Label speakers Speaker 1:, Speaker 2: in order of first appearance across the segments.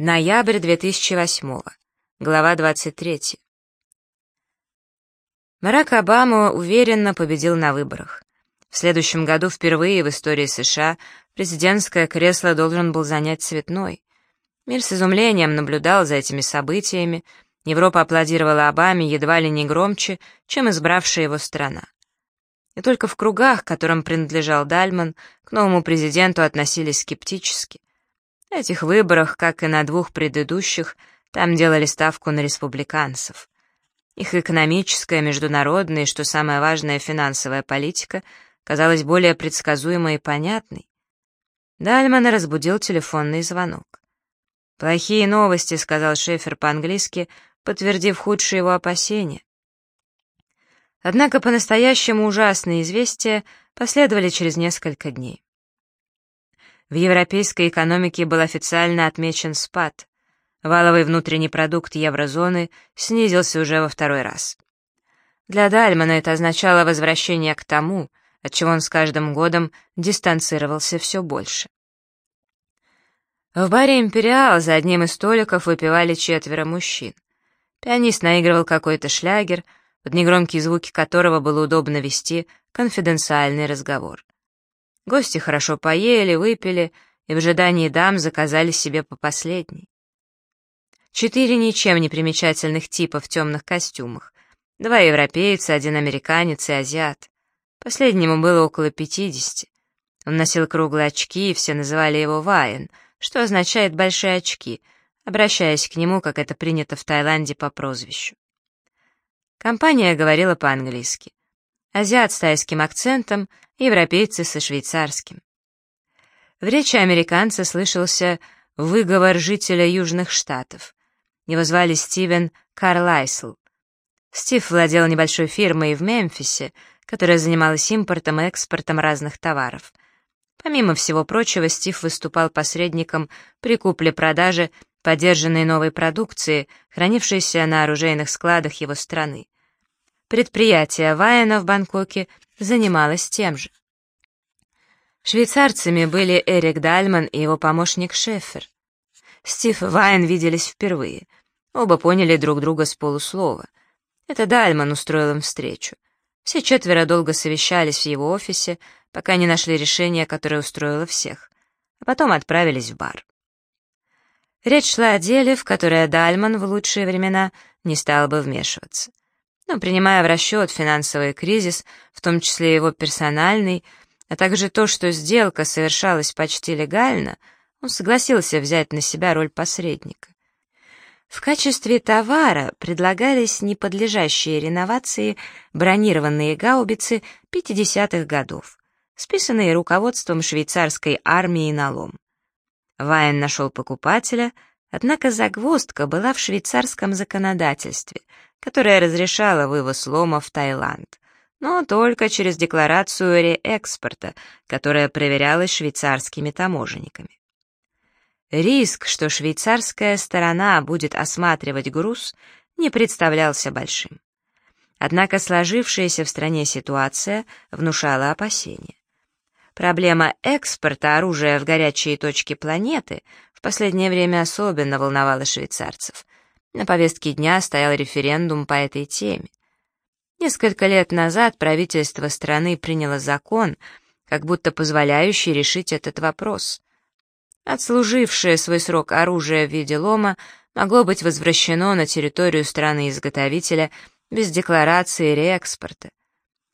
Speaker 1: Ноябрь 2008. Глава 23. Барак Обама уверенно победил на выборах. В следующем году впервые в истории США президентское кресло должен был занять цветной. Мир с изумлением наблюдал за этими событиями, Европа аплодировала Обаме едва ли не громче, чем избравшая его страна. И только в кругах, которым принадлежал Дальман, к новому президенту относились скептически. Этих выборах, как и на двух предыдущих, там делали ставку на республиканцев. Их экономическая, международная и, что самое важное, финансовая политика казалась более предсказуемой и понятной. Дальмана разбудил телефонный звонок. «Плохие новости», — сказал Шефер по-английски, подтвердив худшие его опасения. Однако по-настоящему ужасные известия последовали через несколько дней. В европейской экономике был официально отмечен спад. Валовый внутренний продукт еврозоны снизился уже во второй раз. Для Дальмана это означало возвращение к тому, от чего он с каждым годом дистанцировался все больше. В баре «Империал» за одним из столиков выпивали четверо мужчин. Пианист наигрывал какой-то шлягер, под негромкие звуки которого было удобно вести конфиденциальный разговор. Гости хорошо поели, выпили и в ожидании дам заказали себе по последней. Четыре ничем не примечательных типа в темных костюмах. Два европейца, один американец и азиат. Последнему было около пятидесяти. Он носил круглые очки, и все называли его Вайен, что означает «большие очки», обращаясь к нему, как это принято в Таиланде по прозвищу. Компания говорила по-английски. Азиат с тайским акцентом, европейцы со швейцарским. В речи американца слышался выговор жителя Южных Штатов. Его звали Стивен Карлайсл. Стив владел небольшой фирмой в Мемфисе, которая занималась импортом и экспортом разных товаров. Помимо всего прочего, Стив выступал посредником при купле-продаже подержанной новой продукции, хранившейся на оружейных складах его страны. Предприятие Вайена в Бангкоке занималась тем же. Швейцарцами были Эрик Дальман и его помощник Шеффер. Стив и Вайн виделись впервые. Оба поняли друг друга с полуслова. Это Дальман устроил им встречу. Все четверо долго совещались в его офисе, пока не нашли решение, которое устроило всех, а потом отправились в бар. Речь шла о деле, в которое Дальман в лучшие времена не стал бы вмешиваться но принимая в расчет финансовый кризис, в том числе его персональный, а также то, что сделка совершалась почти легально, он согласился взять на себя роль посредника. В качестве товара предлагались неподлежащие реновации бронированные гаубицы 50-х годов, списанные руководством швейцарской армии на лом. Вайн нашел покупателя, однако загвоздка была в швейцарском законодательстве — которая разрешала вывоз лома в Таиланд, но только через декларацию реэкспорта, которая проверялась швейцарскими таможенниками. Риск, что швейцарская сторона будет осматривать груз, не представлялся большим. Однако сложившаяся в стране ситуация внушала опасения. Проблема экспорта оружия в горячие точки планеты в последнее время особенно волновала швейцарцев, на повестке дня стоял референдум по этой теме. Несколько лет назад правительство страны приняло закон, как будто позволяющий решить этот вопрос. Отслужившее свой срок оружие в виде лома могло быть возвращено на территорию страны-изготовителя без декларации реэкспорта.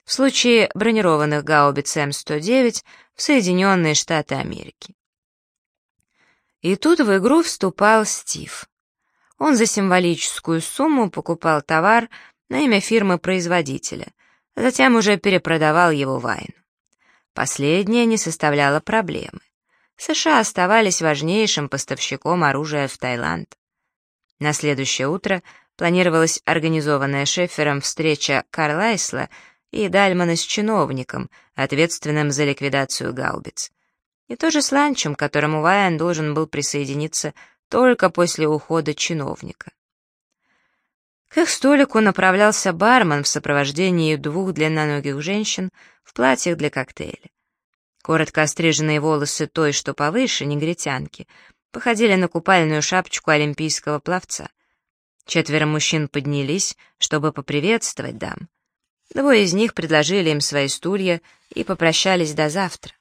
Speaker 1: В случае бронированных гаубиц М-109 в Соединенные Штаты Америки. И тут в игру вступал Стив. Он за символическую сумму покупал товар на имя фирмы-производителя, а затем уже перепродавал его Вайн. Последнее не составляло проблемы. США оставались важнейшим поставщиком оружия в Таиланд. На следующее утро планировалась организованная Шеффером встреча Карлайсла и Дальмана с чиновником, ответственным за ликвидацию гаубиц. И тоже с ланчем, к которому Вайн должен был присоединиться только после ухода чиновника. К их столику направлялся бармен в сопровождении двух длинноногих женщин в платьях для коктейля. Коротко остриженные волосы той, что повыше, негритянки, походили на купальную шапочку олимпийского пловца. Четверо мужчин поднялись, чтобы поприветствовать дам. Двое из них предложили им свои стулья и попрощались до завтра.